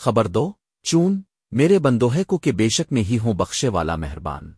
خبر دو، چون میرے بندوہے کو کہ بے شک میں ہی ہوں بخشے والا مہربان۔